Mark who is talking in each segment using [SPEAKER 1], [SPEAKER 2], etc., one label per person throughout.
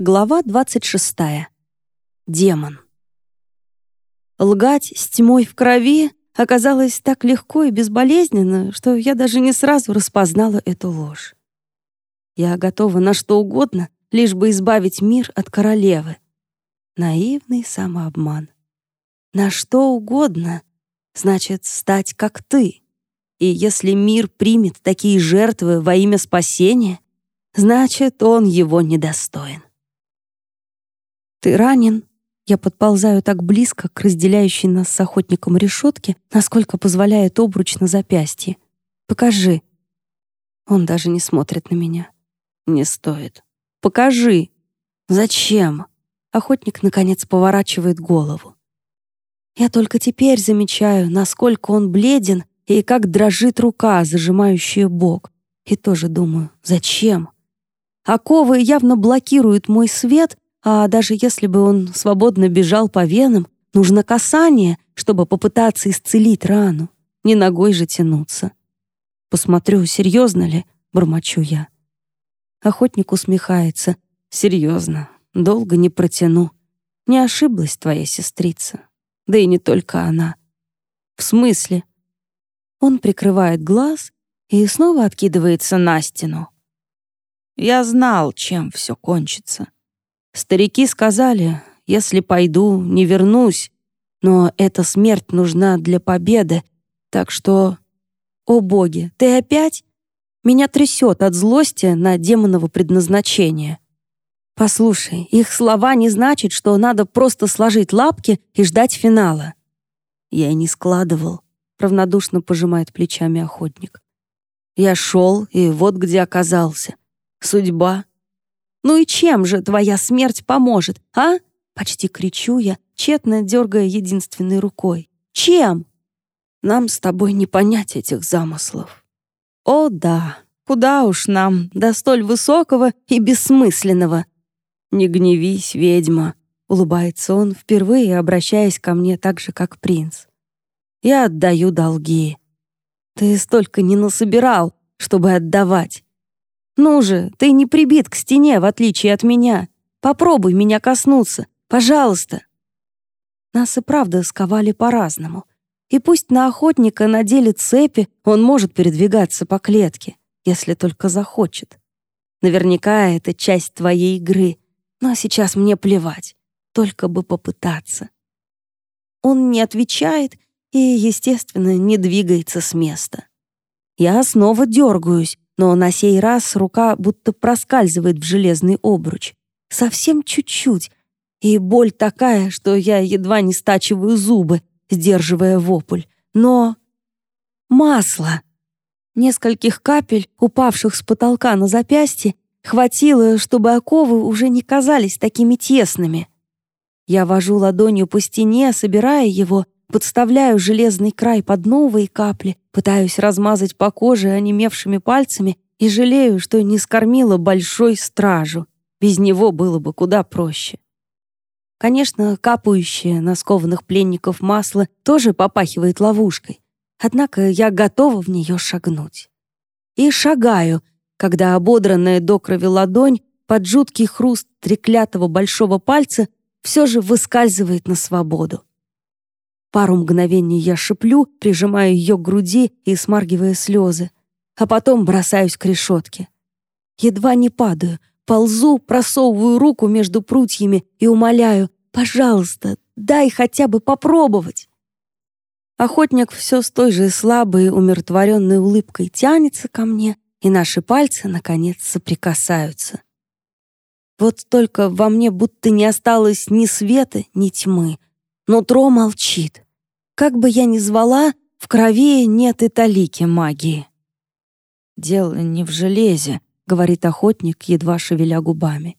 [SPEAKER 1] Глава 26. Демон. Лгать с тьмой в крови оказалось так легко и безболезненно, что я даже не сразу распознала эту ложь. Я готова на что угодно, лишь бы избавить мир от королевы. Наивный самообман. На что угодно значит стать как ты. И если мир примет такие жертвы во имя спасения, значит, он его недостоин. «Ты ранен?» Я подползаю так близко к разделяющей нас с охотником решетке, насколько позволяет обруч на запястье. «Покажи». Он даже не смотрит на меня. «Не стоит». «Покажи». «Зачем?» Охотник, наконец, поворачивает голову. Я только теперь замечаю, насколько он бледен и как дрожит рука, зажимающая бок. И тоже думаю, зачем? Оковы явно блокируют мой свет, а даже если бы он свободно бежал по венам, нужно касание, чтобы попытаться исцелить рану. Не ногой же тянуться. Посмотрю, серьезно ли, бормочу я. Охотник усмехается. Серьезно, долго не протяну. Не ошиблась твоя сестрица. Да и не только она. В смысле? Он прикрывает глаз и снова откидывается на стену. Я знал, чем все кончится. Старики сказали, если пойду, не вернусь, но эта смерть нужна для победы, так что... О боги, ты опять? Меня трясет от злости на демоново предназначение. Послушай, их слова не значат, что надо просто сложить лапки и ждать финала. Я и не складывал, равнодушно пожимает плечами охотник. Я шел, и вот где оказался. Судьба, ну и чем же твоя смерть поможет, а? Почти кричу я, тщетно дергая единственной рукой. Чем? Нам с тобой не понять этих замыслов. О да, куда уж нам до столь высокого и бессмысленного. Не гневись, ведьма, улыбается он, впервые обращаясь ко мне так же, как принц. Я отдаю долги. Ты столько не насобирал, чтобы отдавать. «Ну же, ты не прибит к стене, в отличие от меня. Попробуй меня коснуться, пожалуйста». Нас и правда сковали по-разному. И пусть на охотника надели цепи, он может передвигаться по клетке, если только захочет. Наверняка это часть твоей игры, но сейчас мне плевать, только бы попытаться. Он не отвечает и, естественно, не двигается с места. Я снова дергаюсь, но на сей раз рука будто проскальзывает в железный обруч. Совсем чуть-чуть. И боль такая, что я едва не стачиваю зубы, сдерживая вопль. Но... Масло! Нескольких капель, упавших с потолка на запястье, хватило, чтобы оковы уже не казались такими тесными. Я вожу ладонью по стене, собирая его, подставляю железный край под новые капли, пытаюсь размазать по коже онемевшими пальцами и жалею, что не скормила большой стражу. Без него было бы куда проще. Конечно, капающее на скованных пленников масло тоже попахивает ловушкой, однако я готова в нее шагнуть. И шагаю, когда ободранная до крови ладонь под жуткий хруст треклятого большого пальца все же выскальзывает на свободу. Пару мгновений я шиплю, прижимая ее к груди и смаргивая слезы, а потом бросаюсь к решетке. Едва не падаю, ползу, просовываю руку между прутьями и умоляю, «Пожалуйста, дай хотя бы попробовать». Охотник все с той же слабой, умиротворенной улыбкой тянется ко мне, и наши пальцы, наконец, соприкасаются. Вот только во мне будто не осталось ни света, ни тьмы, Нутро молчит. Как бы я ни звала, в крови нет и талики магии. «Дело не в железе», — говорит охотник, едва шевеля губами.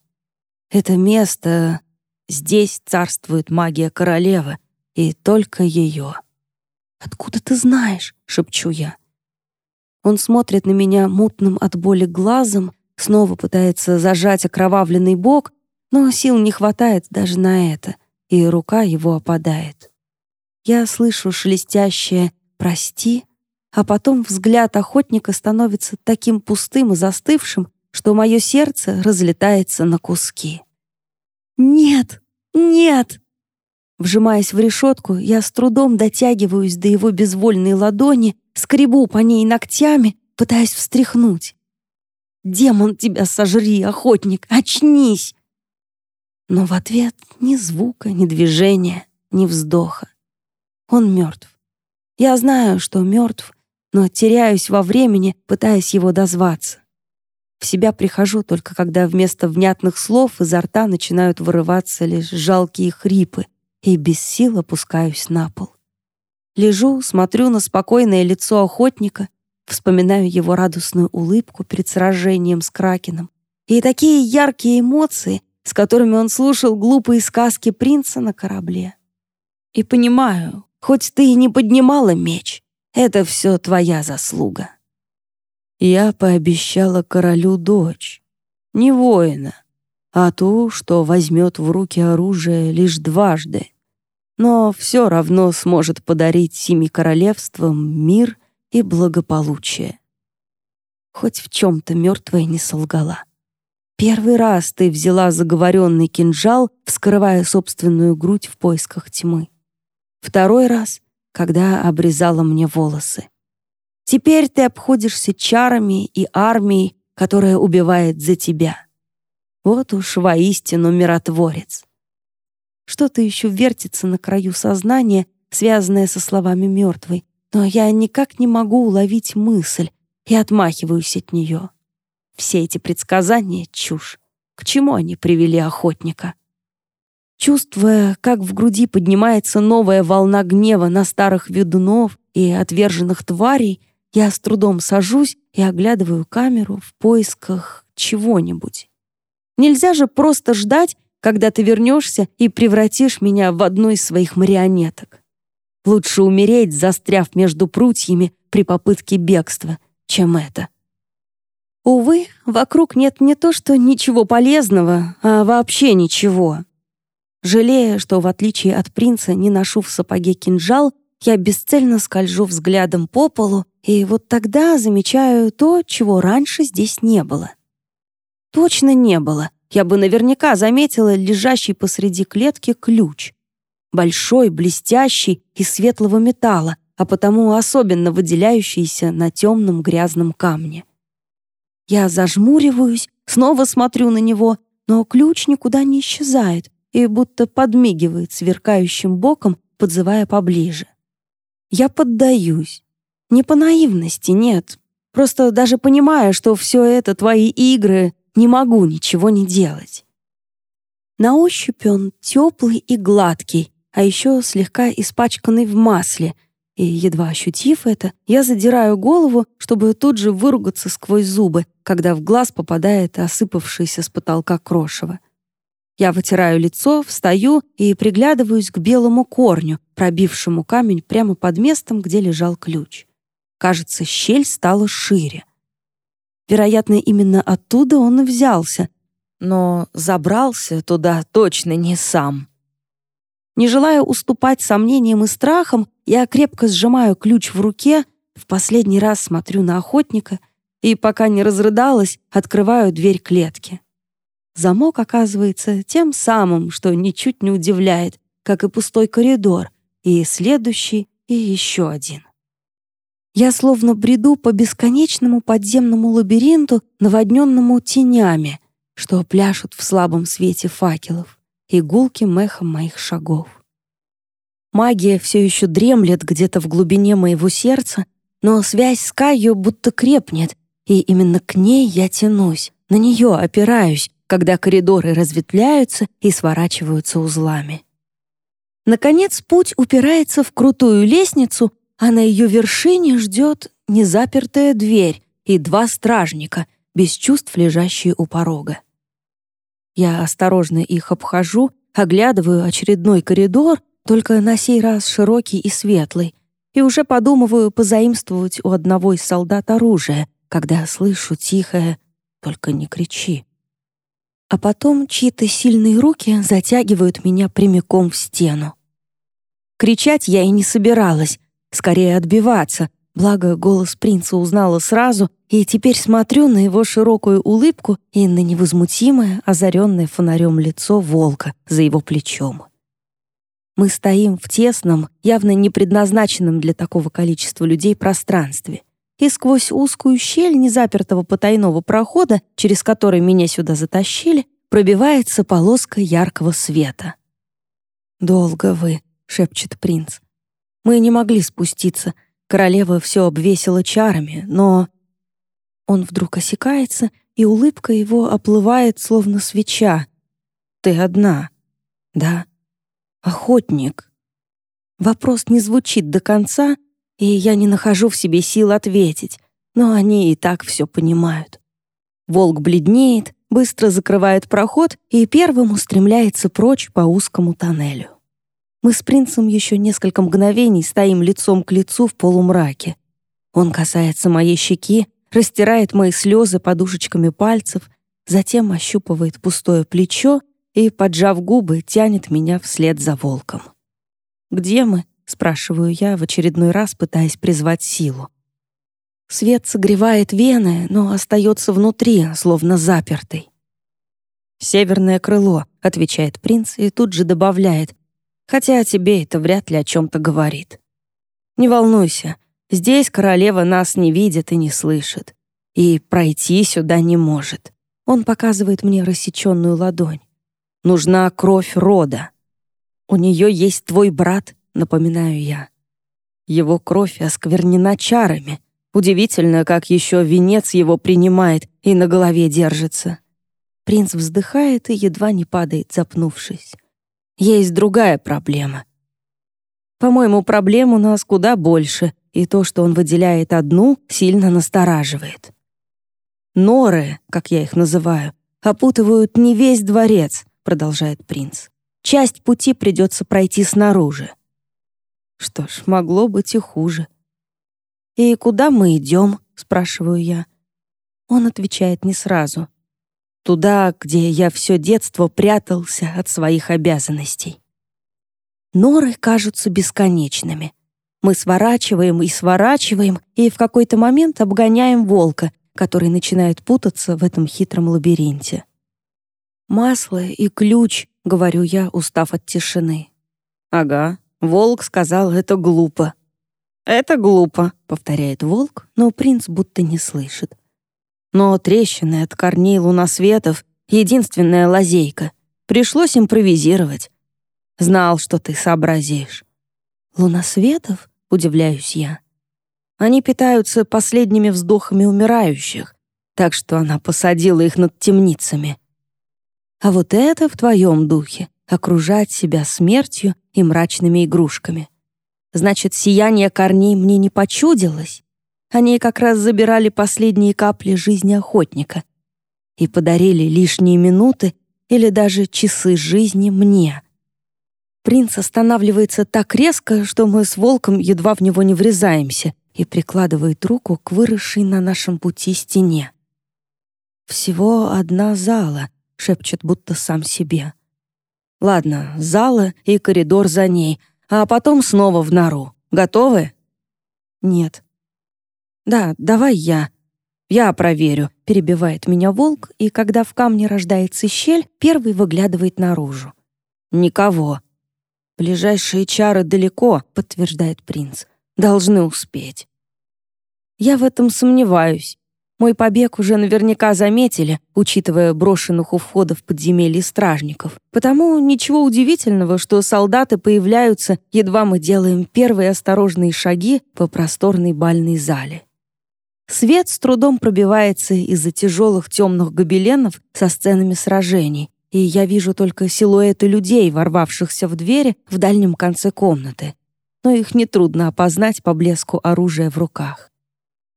[SPEAKER 1] «Это место... Здесь царствует магия королевы, и только ее». «Откуда ты знаешь?» — шепчу я. Он смотрит на меня мутным от боли глазом, снова пытается зажать окровавленный бок, но сил не хватает даже на это — и рука его опадает. Я слышу шелестящее «прости», а потом взгляд охотника становится таким пустым и застывшим, что мое сердце разлетается на куски. «Нет! Нет!» Вжимаясь в решетку, я с трудом дотягиваюсь до его безвольной ладони, скребу по ней ногтями, пытаясь встряхнуть. «Демон тебя сожри, охотник! Очнись!» Но в ответ ни звука, ни движения, ни вздоха. Он мертв. Я знаю, что мертв, но теряюсь во времени, пытаясь его дозваться. В себя прихожу только когда вместо внятных слов изо рта начинают вырываться лишь жалкие хрипы, и без сил опускаюсь на пол. Лежу, смотрю на спокойное лицо охотника, вспоминаю его радостную улыбку перед сражением с Кракеном и такие яркие эмоции, с которыми он слушал глупые сказки принца на корабле. И понимаю, хоть ты и не поднимала меч, это все твоя заслуга. Я пообещала королю дочь, не воина, а ту, что возьмет в руки оружие лишь дважды, но все равно сможет подарить семи королевствам мир и благополучие. Хоть в чем-то мертвая не солгала. Первый раз ты взяла заговоренный кинжал, вскрывая собственную грудь в поисках тьмы. Второй раз, когда обрезала мне волосы. Теперь ты обходишься чарами и армией, которая убивает за тебя. Вот уж воистину миротворец. Что-то еще вертится на краю сознания, связанное со словами мертвой, но я никак не могу уловить мысль и отмахиваюсь от нее. Все эти предсказания — чушь. К чему они привели охотника? Чувствуя, как в груди поднимается новая волна гнева на старых ведунов и отверженных тварей, я с трудом сажусь и оглядываю камеру в поисках чего-нибудь. Нельзя же просто ждать, когда ты вернешься и превратишь меня в одну из своих марионеток. Лучше умереть, застряв между прутьями при попытке бегства, чем это. Увы, вокруг нет не то что ничего полезного, а вообще ничего. Жалея, что в отличие от принца не ношу в сапоге кинжал, я бесцельно скольжу взглядом по полу, и вот тогда замечаю то, чего раньше здесь не было. Точно не было. Я бы наверняка заметила лежащий посреди клетки ключ. Большой, блестящий, из светлого металла, а потому особенно выделяющийся на темном грязном камне. Я зажмуриваюсь, снова смотрю на него, но ключ никуда не исчезает и будто подмигивает сверкающим боком, подзывая поближе. Я поддаюсь. Не по наивности, нет. Просто даже понимая, что все это твои игры, не могу ничего не делать. На ощупь он теплый и гладкий, а еще слегка испачканный в масле, и, едва ощутив это, я задираю голову, чтобы тут же выругаться сквозь зубы, когда в глаз попадает осыпавшийся с потолка крошево. Я вытираю лицо, встаю и приглядываюсь к белому корню, пробившему камень прямо под местом, где лежал ключ. Кажется, щель стала шире. Вероятно, именно оттуда он и взялся, но забрался туда точно не сам. Не желая уступать сомнениям и страхам, я крепко сжимаю ключ в руке, в последний раз смотрю на охотника и, пока не разрыдалась, открываю дверь клетки. Замок оказывается тем самым, что ничуть не удивляет, как и пустой коридор, и следующий, и еще один. Я словно бреду по бесконечному подземному лабиринту, наводненному тенями, что пляшут в слабом свете факелов и гулким эхом моих шагов. Магия все еще дремлет где-то в глубине моего сердца, но связь с Кайо будто крепнет, и именно к ней я тянусь, на нее опираюсь, когда коридоры разветвляются и сворачиваются узлами. Наконец, путь упирается в крутую лестницу, а на ее вершине ждет незапертая дверь и два стражника, без чувств лежащие у порога. Я осторожно их обхожу, оглядываю очередной коридор, только на сей раз широкий и светлый, и уже подумываю позаимствовать у одного из солдат оружие, когда слышу тихое «Только не кричи». А потом чьи-то сильные руки затягивают меня прямиком в стену. Кричать я и не собиралась, скорее отбиваться, Благо, голос принца узнала сразу, и теперь смотрю на его широкую улыбку и на невозмутимое, озаренное фонарем лицо волка за его плечом. Мы стоим в тесном, явно не предназначенном для такого количества людей пространстве. И сквозь узкую щель незапертого потайного прохода, через который меня сюда затащили, пробивается полоска яркого света. «Долго вы», — шепчет принц. «Мы не могли спуститься. Королева все обвесила чарами, но...» Он вдруг осекается, и улыбка его оплывает, словно свеча. «Ты одна?» «Да». «Охотник». Вопрос не звучит до конца, и я не нахожу в себе сил ответить, но они и так все понимают. Волк бледнеет, быстро закрывает проход и первым устремляется прочь по узкому тоннелю. Мы с принцем еще несколько мгновений стоим лицом к лицу в полумраке. Он касается моей щеки, растирает мои слезы подушечками пальцев, затем ощупывает пустое плечо и, поджав губы, тянет меня вслед за волком. «Где мы?» — спрашиваю я, в очередной раз пытаясь призвать силу. Свет согревает вены, но остается внутри, словно запертый. «Северное крыло», — отвечает принц и тут же добавляет, «хотя тебе это вряд ли о чем-то говорит. Не волнуйся, здесь королева нас не видит и не слышит, и пройти сюда не может». Он показывает мне рассеченную ладонь. «Нужна кровь рода. У нее есть твой брат», — напоминаю я. Его кровь осквернена чарами — Удивительно, как еще венец его принимает и на голове держится. Принц вздыхает и едва не падает, запнувшись. Есть другая проблема. По-моему, проблем у нас куда больше, и то, что он выделяет одну, сильно настораживает. Норы, как я их называю, опутывают не весь дворец, продолжает принц. Часть пути придется пройти снаружи. Что ж, могло быть и хуже. «И куда мы идем?» — спрашиваю я. Он отвечает не сразу. «Туда, где я все детство прятался от своих обязанностей». Норы кажутся бесконечными. Мы сворачиваем и сворачиваем, и в какой-то момент обгоняем волка, который начинает путаться в этом хитром лабиринте. «Масло и ключ», — говорю я, устав от тишины. «Ага, волк сказал, это глупо», «Это глупо», — повторяет волк, но принц будто не слышит. Но трещины от корней лунасветов — единственная лазейка. Пришлось импровизировать. Знал, что ты сообразишь. «Лунасветов?» — удивляюсь я. Они питаются последними вздохами умирающих, так что она посадила их над темницами. А вот это в твоем духе — окружать себя смертью и мрачными игрушками. Значит, сияние корней мне не почудилось. Они как раз забирали последние капли жизни охотника и подарили лишние минуты или даже часы жизни мне. Принц останавливается так резко, что мы с волком едва в него не врезаемся и прикладывает руку к выросшей на нашем пути стене. «Всего одна зала», — шепчет будто сам себе. «Ладно, зала и коридор за ней, а потом снова в нору. Готовы?» «Нет». «Да, давай я». «Я проверю», — перебивает меня волк, и когда в камне рождается щель, первый выглядывает наружу. «Никого». «Ближайшие чары далеко», — подтверждает принц. «Должны успеть». Я в этом сомневаюсь. Мой побег уже наверняка заметили, учитывая брошенных у входа в подземелье стражников. Потому ничего удивительного, что солдаты появляются, едва мы делаем первые осторожные шаги по просторной бальной зале. Свет с трудом пробивается из-за тяжелых темных гобеленов со сценами сражений, и я вижу только силуэты людей, ворвавшихся в двери в дальнем конце комнаты. Но их нетрудно опознать по блеску оружия в руках.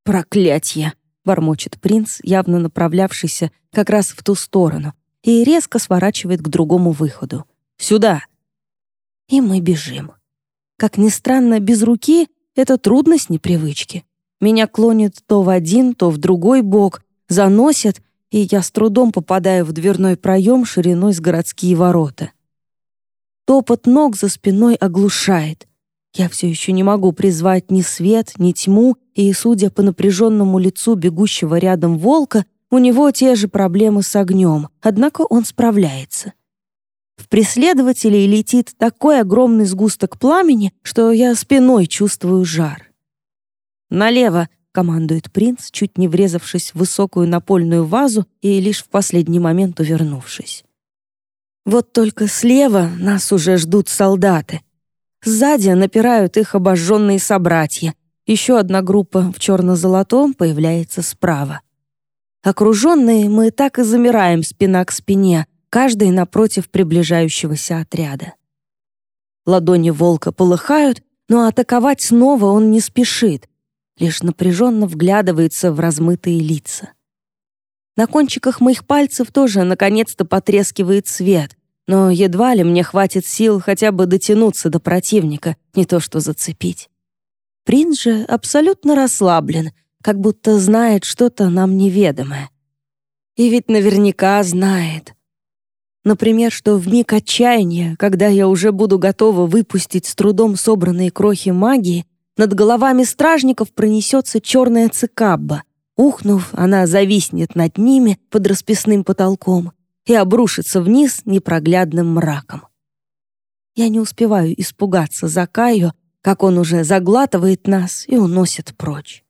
[SPEAKER 1] «Проклятье!» — бормочет принц, явно направлявшийся как раз в ту сторону, и резко сворачивает к другому выходу. «Сюда!» И мы бежим. Как ни странно, без руки — это трудность непривычки. Меня клонит то в один, то в другой бок, заносит, и я с трудом попадаю в дверной проем шириной с городские ворота. Топот ног за спиной оглушает. Я все еще не могу призвать ни свет, ни тьму, и, судя по напряженному лицу бегущего рядом волка, у него те же проблемы с огнем, однако он справляется. В преследователей летит такой огромный сгусток пламени, что я спиной чувствую жар. «Налево!» — командует принц, чуть не врезавшись в высокую напольную вазу и лишь в последний момент увернувшись. Вот только слева нас уже ждут солдаты. Сзади напирают их обожженные собратья. Еще одна группа в черно-золотом появляется справа. Окруженные мы так и замираем спина к спине, каждый напротив приближающегося отряда. Ладони волка полыхают, но атаковать снова он не спешит, лишь напряженно вглядывается в размытые лица. На кончиках моих пальцев тоже наконец-то потрескивает свет, но едва ли мне хватит сил хотя бы дотянуться до противника, не то что зацепить. Принц же абсолютно расслаблен, как будто знает что-то нам неведомое. И ведь наверняка знает. Например, что в миг отчаяния, когда я уже буду готова выпустить с трудом собранные крохи магии, над головами стражников пронесется черная цикабба — Ухнув, она зависнет над ними под расписным потолком и обрушится вниз непроглядным мраком. Я не успеваю испугаться за Каю, как он уже заглатывает нас и уносит прочь.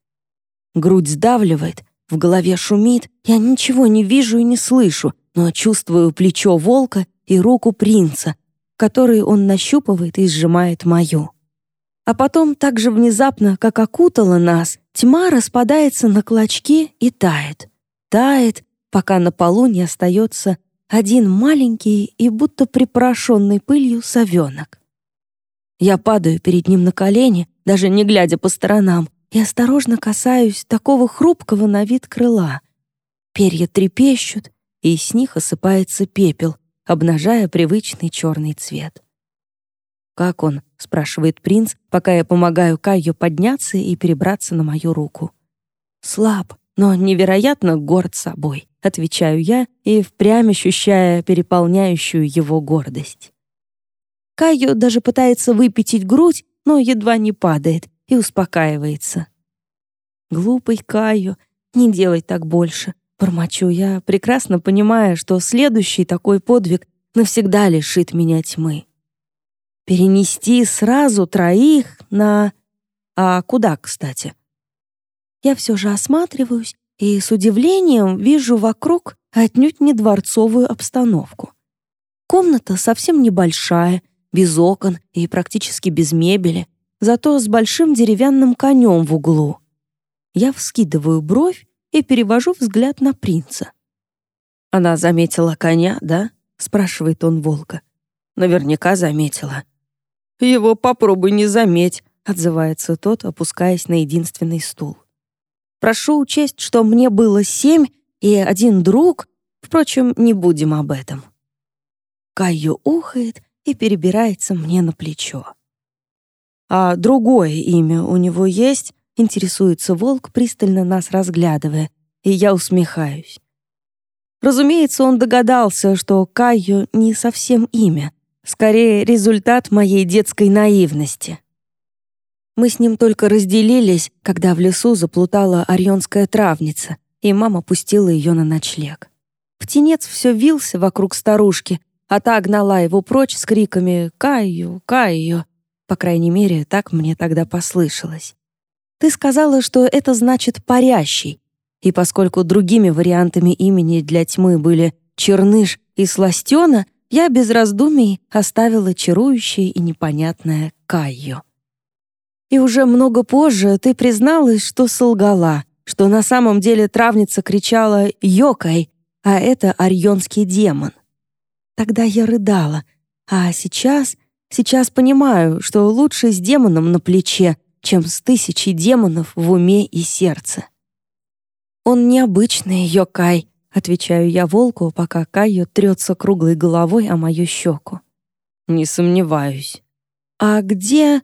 [SPEAKER 1] Грудь сдавливает, в голове шумит, я ничего не вижу и не слышу, но чувствую плечо волка и руку принца, который он нащупывает и сжимает мою. А потом так же внезапно, как окутала нас, тьма распадается на клочки и тает. Тает, пока на полу не остается один маленький и будто припорошенный пылью совенок. Я падаю перед ним на колени, даже не глядя по сторонам, и осторожно касаюсь такого хрупкого на вид крыла. Перья трепещут, и с них осыпается пепел, обнажая привычный черный цвет. «Как он?» — спрашивает принц, пока я помогаю Кайю подняться и перебраться на мою руку. «Слаб, но невероятно горд собой», — отвечаю я и впрямь ощущая переполняющую его гордость. Кайю даже пытается выпятить грудь, но едва не падает и успокаивается. «Глупый Кайю, не делай так больше», — бормочу я, прекрасно понимая, что следующий такой подвиг навсегда лишит меня тьмы перенести сразу троих на... А куда, кстати? Я все же осматриваюсь и с удивлением вижу вокруг отнюдь не дворцовую обстановку. Комната совсем небольшая, без окон и практически без мебели, зато с большим деревянным конем в углу. Я вскидываю бровь и перевожу взгляд на принца. «Она заметила коня, да?» — спрашивает он волка. «Наверняка заметила. «Его попробуй не заметь», — отзывается тот, опускаясь на единственный стул. «Прошу учесть, что мне было семь и один друг. Впрочем, не будем об этом». Кайо ухает и перебирается мне на плечо. «А другое имя у него есть?» — интересуется волк, пристально нас разглядывая, и я усмехаюсь. Разумеется, он догадался, что Кайо не совсем имя — Скорее, результат моей детской наивности. Мы с ним только разделились, когда в лесу заплутала орионская травница, и мама пустила ее на ночлег. Птенец все вился вокруг старушки, а та гнала его прочь с криками «Каю! Каю!». По крайней мере, так мне тогда послышалось. Ты сказала, что это значит «парящий», и поскольку другими вариантами имени для тьмы были «черныш» и «сластена», я без раздумий оставила чарующее и непонятное Кайо. И уже много позже ты призналась, что солгала, что на самом деле травница кричала «Йокай», а это арьонский демон. Тогда я рыдала, а сейчас, сейчас понимаю, что лучше с демоном на плече, чем с тысячей демонов в уме и сердце. Он необычный, Йокай, Отвечаю я волку, пока Кайо трется круглой головой о мою щеку. Не сомневаюсь. А где...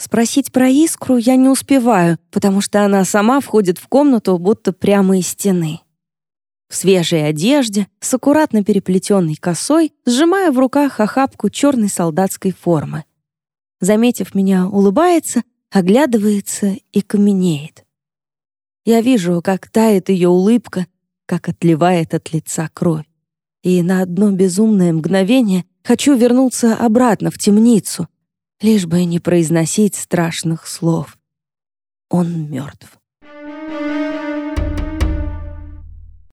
[SPEAKER 1] Спросить про искру я не успеваю, потому что она сама входит в комнату, будто прямо из стены. В свежей одежде, с аккуратно переплетенной косой, сжимая в руках охапку черной солдатской формы. заметив меня, улыбается, оглядывается и каменеет. Я вижу, как тает ее улыбка, как отливает от лица кровь. И на одно безумное мгновение хочу вернуться обратно в темницу, лишь бы не произносить страшных слов. Он мертв.